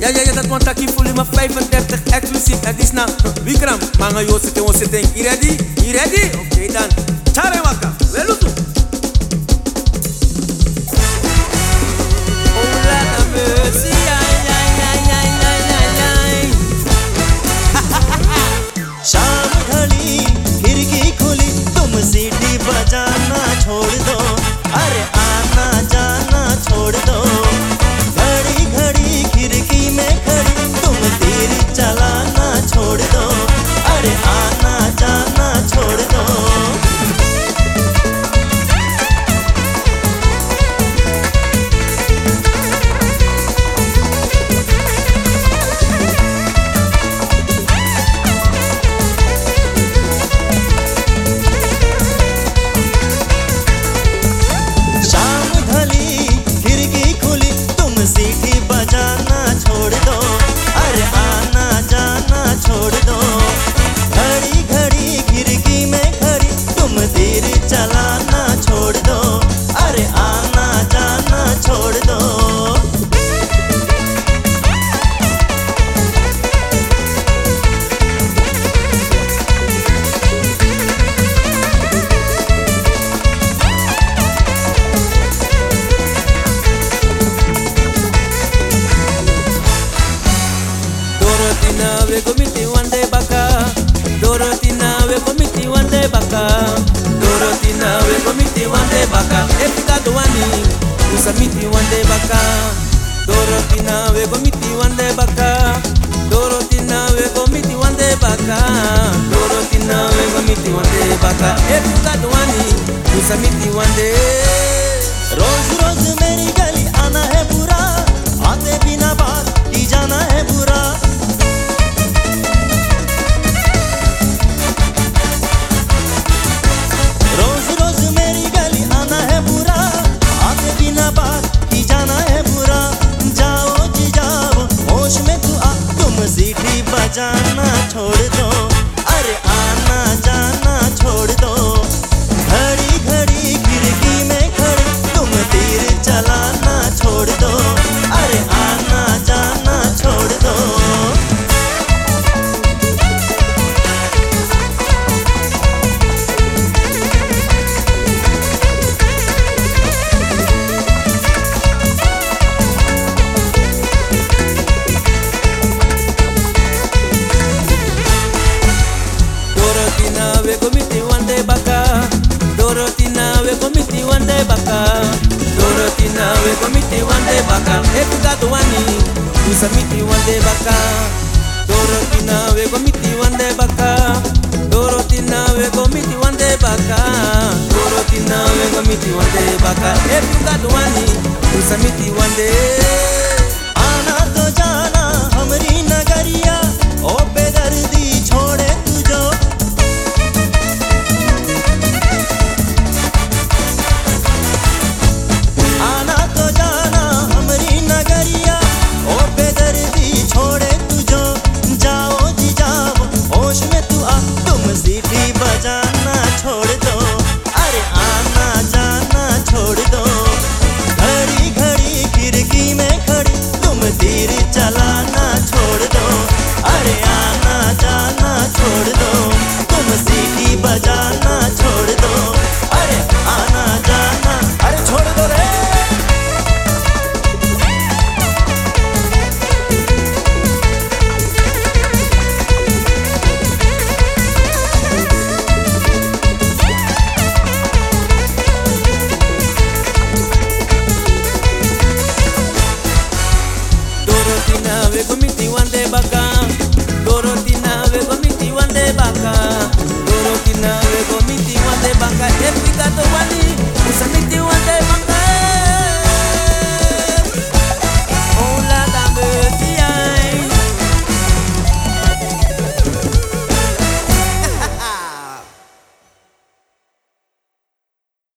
Ja, ja, ja, dat want ik voel maar 35 exclusief. Het is na Wikram. Manga zitten we zitten. You ready? You ready? Oké okay, dan. bado a n i usamiti wande baka doroti nawe gomiti wande baka doroti nawe gomiti wande baka doroti nawe gomiti wande baka ebu bado a n i usamiti wande rose rose meriga छोड़ दो अरे आना जाना छोड़ दो Dorotina we komiti wande baka Dorotina we komiti wande baka uroti nawe komiti wande baka ekugatuwani usa miti wande baka doroti nawe komiti wande baka doroti nawe komiti wande baka doroti nawe komiti wande baka ekugatuwani usa miti wande baka.